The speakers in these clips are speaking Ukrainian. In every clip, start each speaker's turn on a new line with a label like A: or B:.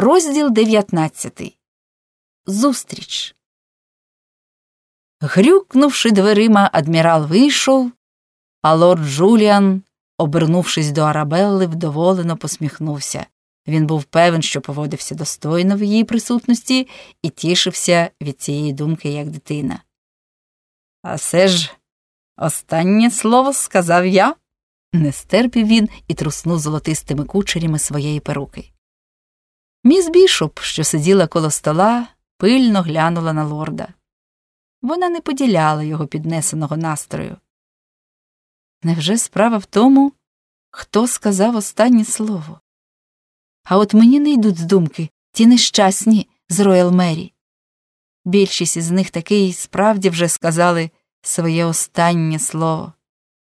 A: Розділ 19. Зустріч. Грюкнувши дверима, адмірал вийшов, а лорд Джуліан, обернувшись до Арабелли, вдоволено посміхнувся. Він був певен, що поводився достойно в її присутності і тішився від цієї думки, як дитина. А все ж останнє слово сказав я, не стерпів він і труснув золотистими кучерями своєї перуки. Міс Бішоп, що сиділа коло стола, пильно глянула на лорда. Вона не поділяла його піднесеного настрою. Невже справа в тому, хто сказав останнє слово? А от мені не йдуть з думки ті нещасні з Роял Мері. Більшість із них таки справді вже сказали своє останнє слово.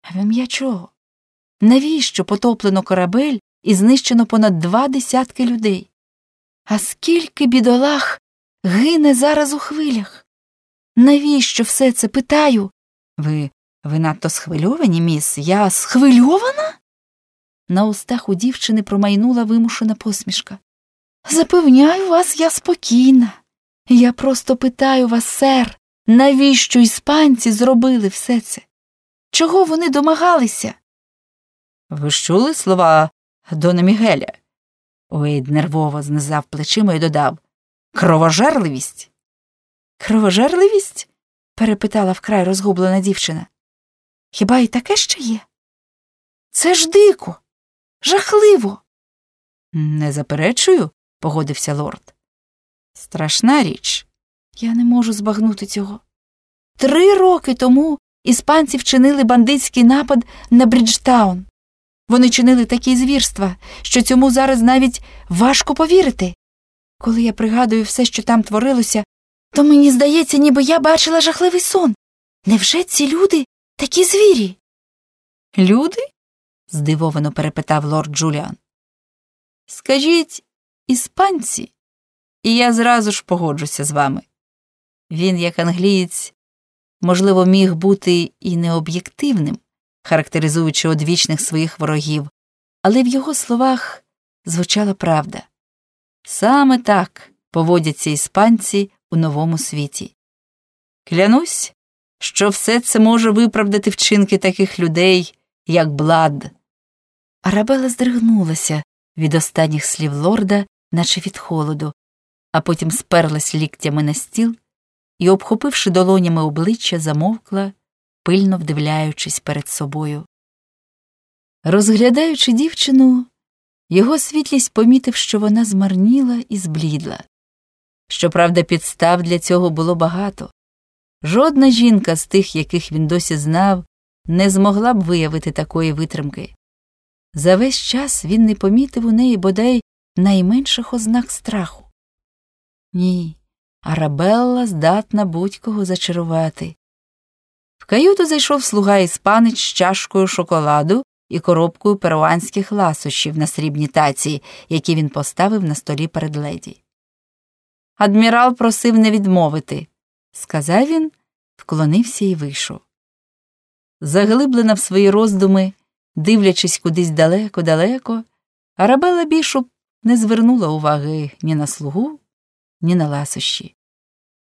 A: А в ім'я чого? Навіщо потоплено корабель і знищено понад два десятки людей? А скільки бідолах гине зараз у хвилях? Навіщо все це питаю? Ви ви надто схвильовані, міс? Я схвильована? На устах у дівчини промайнула вимушена посмішка. Запевняю вас, я спокійна. Я просто питаю вас, сер, навіщо іспанці зробили все це? Чого вони домагалися? Ви ж чули слова Дона Мігеля? Уейд нервово знизав плечима і додав Кровожерливість? Кровожерливість? перепитала вкрай розгублена дівчина. Хіба і таке ще є? Це ж дико, жахливо. Не заперечую, погодився лорд. Страшна річ. Я не можу збагнути цього. Три роки тому іспанці вчинили бандитський напад на Бріджтаун. Вони чинили такі звірства, що цьому зараз навіть важко повірити. Коли я пригадую все, що там творилося, то мені здається, ніби я бачила жахливий сон. Невже ці люди такі звірі? Люди? здивовано перепитав лорд Джуліан. Скажіть, іспанці, і я зразу ж погоджуся з вами. Він, як англієць, можливо, міг бути і необ'єктивним, характеризуючи одвічних своїх ворогів, але в його словах звучала правда. Саме так поводяться іспанці у новому світі. Клянусь, що все це може виправдати вчинки таких людей, як Блад. Арабела здригнулася від останніх слів лорда, наче від холоду, а потім сперлась ліктями на стіл і, обхопивши долонями обличчя, замовкла, пильно вдивляючись перед собою. Розглядаючи дівчину, його світлість помітив, що вона змарніла і зблідла. Щоправда, підстав для цього було багато. Жодна жінка з тих, яких він досі знав, не змогла б виявити такої витримки. За весь час він не помітив у неї бодай найменших ознак страху. Ні, Арабелла здатна будь-кого зачарувати. В каюту зайшов слуга іспанець з чашкою шоколаду і коробкою перуанських ласощів на срібній таці, які він поставив на столі перед леді. Адмірал просив не відмовити, сказав він, вклонився і вийшов. Заглиблена в свої роздуми, дивлячись кудись далеко-далеко, Арабела Бішоп не звернула уваги ні на слугу, ні на ласощі.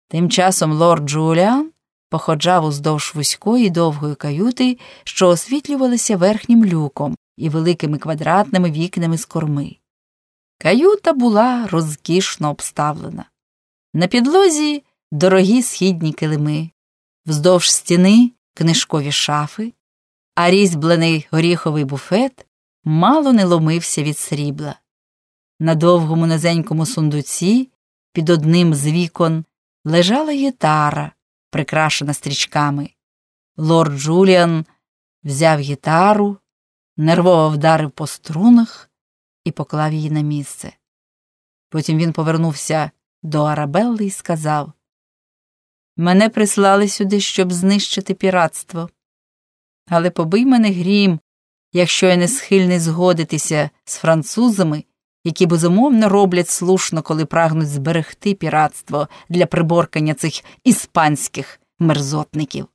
A: Тим часом лорд Джуліан походжав уздовж вузької довгої каюти, що освітлювалися верхнім люком і великими квадратними вікнами з корми. Каюта була розкішно обставлена. На підлозі дорогі східні килими, вздовж стіни книжкові шафи, а різьблений горіховий буфет мало не ломився від срібла. На довгому низенькому сундуці під одним з вікон лежала гітара, прикрашена стрічками. Лорд Джуліан взяв гітару, нервово вдарив по струнах і поклав її на місце. Потім він повернувся до Арабелли і сказав Мене прислали сюди, щоб знищити піратство. Але побий мене грім, якщо я не схильний згодитися з французами, які безумовно роблять слушно, коли прагнуть зберегти піратство для приборкання цих іспанських мерзотників.